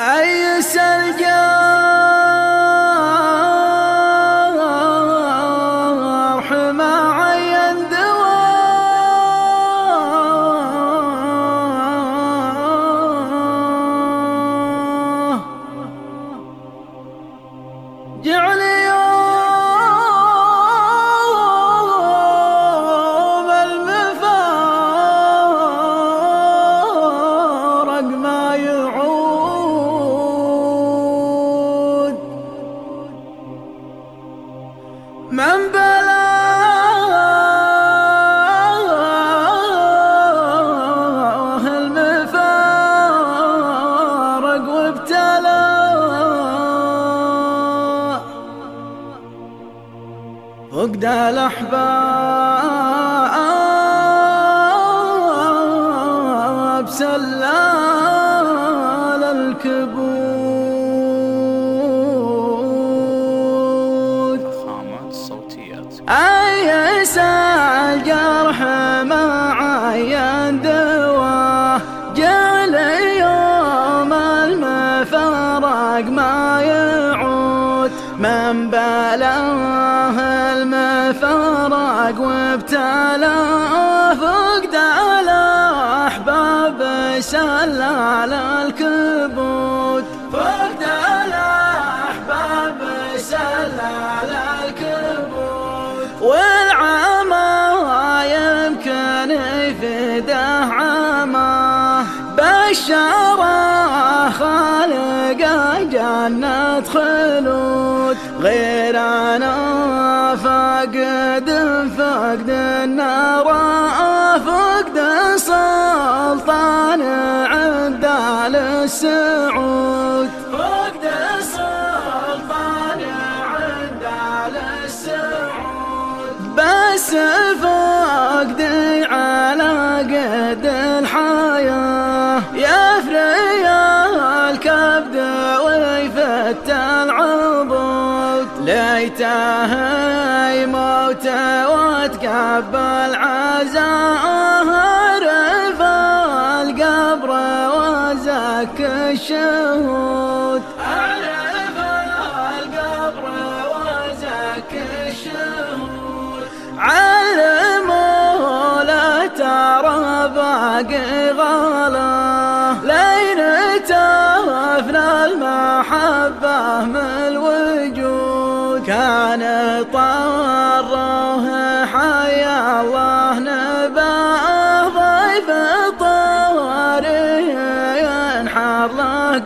أيس الجرح ما عين جعل من بلاه المفارق وابتلاه. فقد الأحباب سلال الكبود أيس الجرح ما عين دواه جعل يوم المفارق ما يعود. من بلاه المفارق وابتلاه فقد الأحباب سلال الكبود. بشره خالق جنة خلود. غير أنا فقد فقد النار فقد سلطان عند السعود. ويفت العضد ليته يموت وتقبل عزاه عرف القبر وزك الشهود. علموا لا ترى باقي غلا من الوجود. كان طره حيا الله نباه ضيف طاره ينحر له